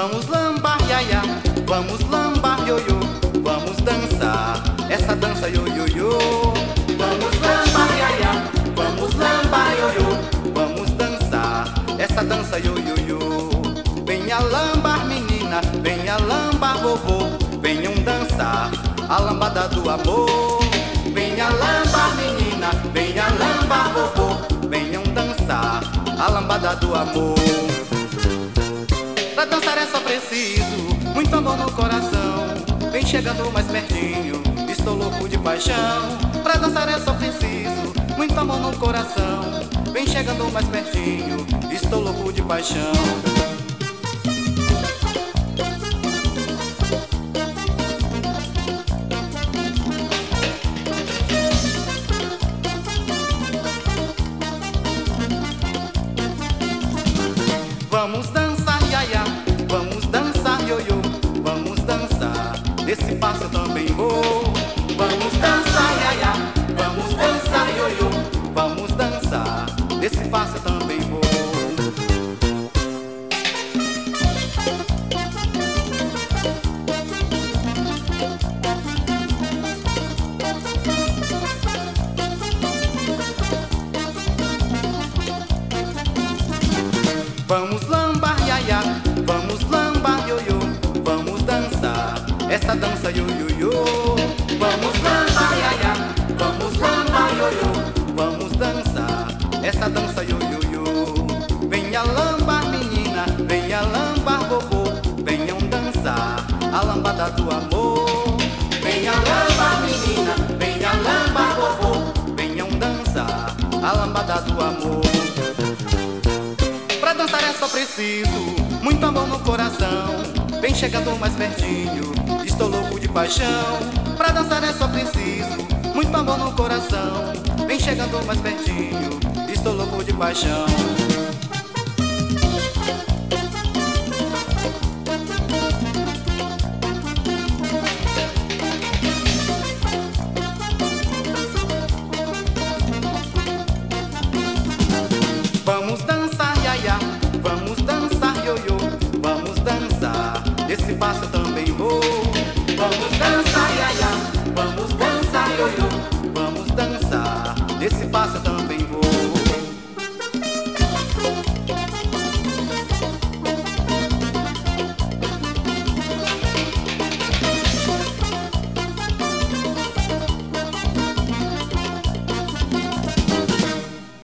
Vamos lambar, iaia, vamos lambar, ioiô, vamos dançar. Essa dança, ioiô. Vamos lambar, iaia, vamos lambar, ioiô, vamos dançar. Essa dança, ioiô. Venha lambar, menina, venha lambar, vovô, venham dançar a lambada do amor. Venha lambar, menina, venha lambar, vovô, venham dançar a lambada do amor. Pra dançar é só preciso muito amor no coração. Vem chegando mais pertinho, estou louco de paixão. Pra dançar é só preciso muito amor no coração. Vem chegando mais pertinho, estou louco de paixão. Vamos lambar, iaia, vamos lambar, ioiô, vamos dançar. Essa dança, ioiô. Vamos lambar, iaia, vamos lambar, ioiô, vamos dançar. Essa dança, ioiô. Venha lambar, menina, venha lambar, vovô, venham dançar. A lambada do amor. Só preciso muito amor no coração. Vem chegando mais pertinho, estou louco de paixão. Pra dançar é só preciso muito amor no coração. Vem chegando mais pertinho, estou louco de paixão. se passa também vou. Vamos dançar, ia, ia. vamos dançar.